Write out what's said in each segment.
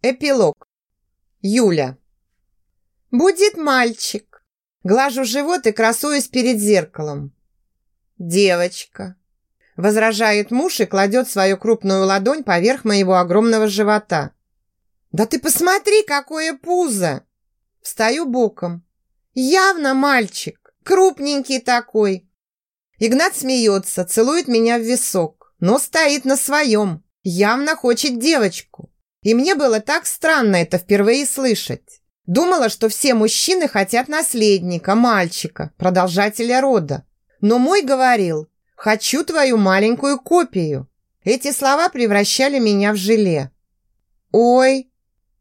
Эпилог. Юля. Будет мальчик. Глажу живот и красуюсь перед зеркалом. Девочка. Возражает муж и кладет свою крупную ладонь поверх моего огромного живота. Да ты посмотри, какое пузо! Встаю боком. Явно мальчик. Крупненький такой. Игнат смеется, целует меня в висок, но стоит на своем. Явно хочет девочку. И мне было так странно это впервые слышать. Думала, что все мужчины хотят наследника, мальчика, продолжателя рода. Но мой говорил «Хочу твою маленькую копию». Эти слова превращали меня в желе. «Ой,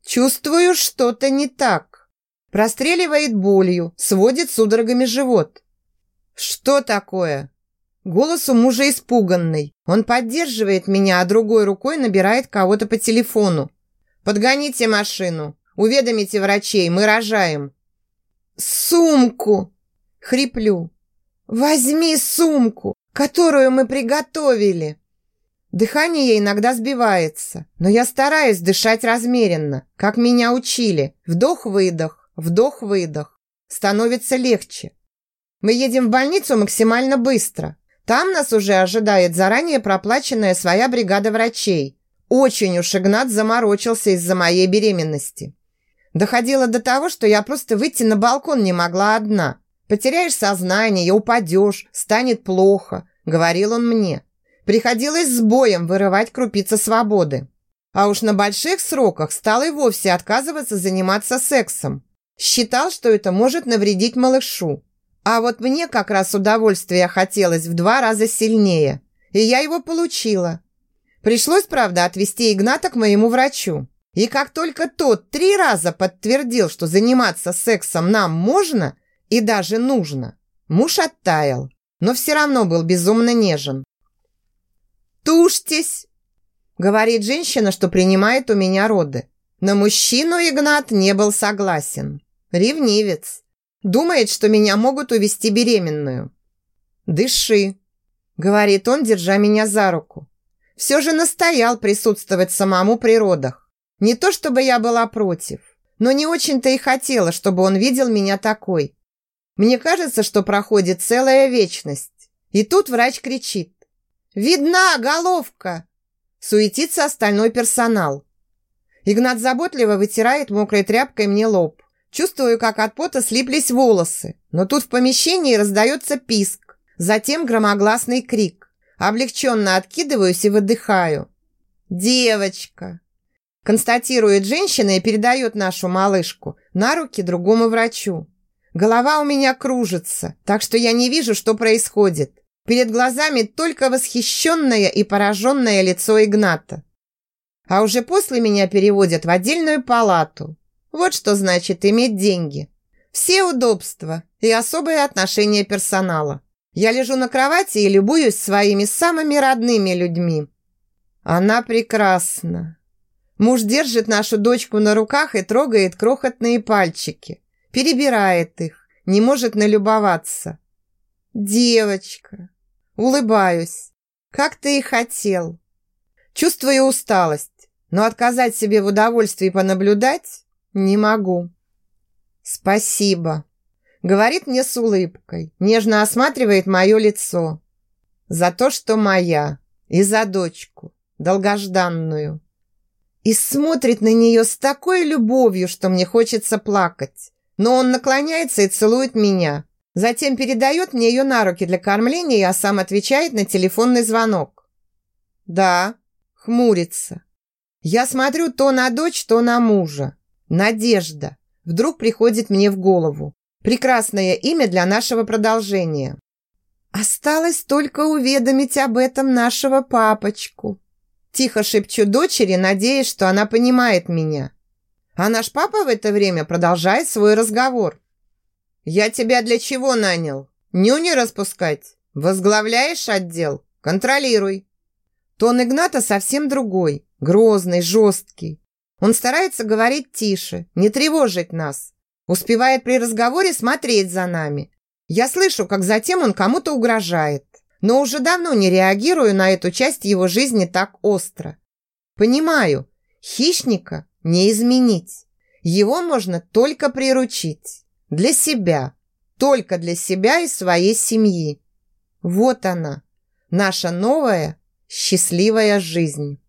чувствую, что-то не так». Простреливает болью, сводит судорогами живот. «Что такое?» Голос у мужа испуганный. Он поддерживает меня, а другой рукой набирает кого-то по телефону. «Подгоните машину. Уведомите врачей. Мы рожаем». «Сумку!» Хриплю. «Возьми сумку, которую мы приготовили!» Дыхание иногда сбивается, но я стараюсь дышать размеренно, как меня учили. Вдох-выдох, вдох-выдох. Становится легче. Мы едем в больницу максимально быстро. Там нас уже ожидает заранее проплаченная своя бригада врачей. Очень уж Игнат заморочился из-за моей беременности. Доходило до того, что я просто выйти на балкон не могла одна. Потеряешь сознание, упадешь, станет плохо, говорил он мне. Приходилось с боем вырывать крупицы свободы. А уж на больших сроках стал и вовсе отказываться заниматься сексом. Считал, что это может навредить малышу. А вот мне как раз удовольствия хотелось в два раза сильнее. И я его получила. Пришлось, правда, отвезти Игната к моему врачу. И как только тот три раза подтвердил, что заниматься сексом нам можно и даже нужно, муж оттаял, но все равно был безумно нежен. «Тушьтесь!» – говорит женщина, что принимает у меня роды. На мужчину Игнат не был согласен. Ревнивец. Думает, что меня могут увести беременную. «Дыши», – говорит он, держа меня за руку. Все же настоял присутствовать самому при родах. Не то чтобы я была против, но не очень-то и хотела, чтобы он видел меня такой. Мне кажется, что проходит целая вечность. И тут врач кричит. «Видна головка!» Суетится остальной персонал. Игнат заботливо вытирает мокрой тряпкой мне лоб. Чувствую, как от пота слиплись волосы, но тут в помещении раздается писк, затем громогласный крик. Облегченно откидываюсь и выдыхаю. «Девочка!» Констатирует женщина и передает нашу малышку на руки другому врачу. Голова у меня кружится, так что я не вижу, что происходит. Перед глазами только восхищенное и пораженное лицо Игната. А уже после меня переводят в отдельную палату, вот что значит иметь деньги. Все удобства и особое отношение персонала. Я лежу на кровати и любуюсь своими самыми родными людьми. Она прекрасна. Муж держит нашу дочку на руках и трогает крохотные пальчики. Перебирает их, не может налюбоваться. Девочка. Улыбаюсь. Как ты и хотел. Чувствую усталость, но отказать себе в удовольствии понаблюдать «Не могу». «Спасибо», — говорит мне с улыбкой, нежно осматривает мое лицо. «За то, что моя, и за дочку, долгожданную». И смотрит на нее с такой любовью, что мне хочется плакать. Но он наклоняется и целует меня. Затем передает мне ее на руки для кормления, а сам отвечает на телефонный звонок. «Да», — хмурится. Я смотрю то на дочь, то на мужа. Надежда. Вдруг приходит мне в голову. Прекрасное имя для нашего продолжения. Осталось только уведомить об этом нашего папочку. Тихо шепчу дочери, надеясь, что она понимает меня. А наш папа в это время продолжает свой разговор. «Я тебя для чего нанял? Нюни распускать? Возглавляешь отдел? Контролируй». Тон Игната совсем другой, грозный, жесткий. Он старается говорить тише, не тревожить нас. Успевает при разговоре смотреть за нами. Я слышу, как затем он кому-то угрожает, но уже давно не реагирую на эту часть его жизни так остро. Понимаю, хищника не изменить. Его можно только приручить. Для себя. Только для себя и своей семьи. Вот она, наша новая счастливая жизнь.